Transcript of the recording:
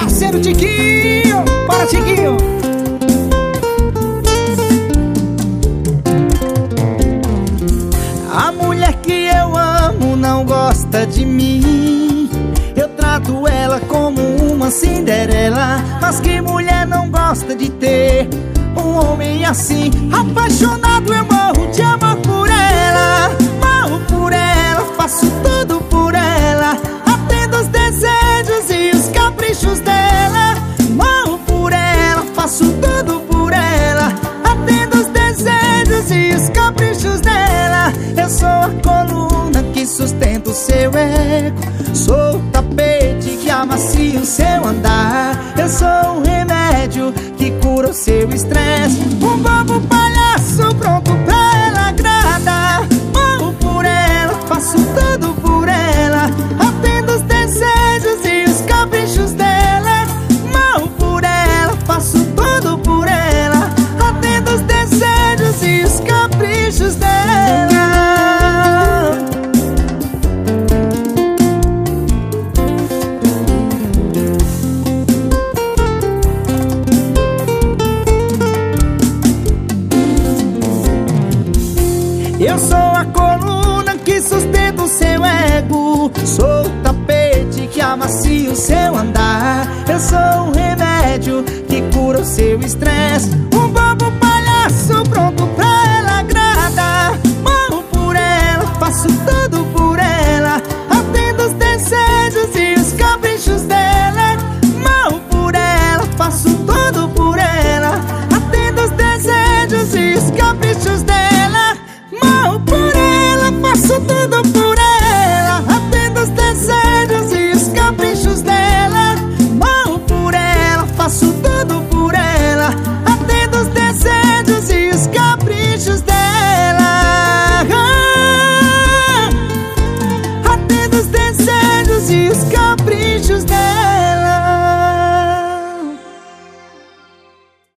parceiro Tiquinho. Para Tiquinho. A mulher que eu amo não gosta de mim. Eu trato ela como uma Cinderela. Mas que mulher não gosta de ter um homem assim? Apaixonado eu sustenta o seu ego. Sou o tapete que amacia o seu andar. Eu sou o remédio que cura o seu estresse. Um bobo palhaço pronto Eu sou a coluna que sustenta o seu ego. Sou o tapete que amacia o seu andar. Eu sou o remédio que cura o seu estresse os caprichos dela. Atendo os desejos e os caprichos dela.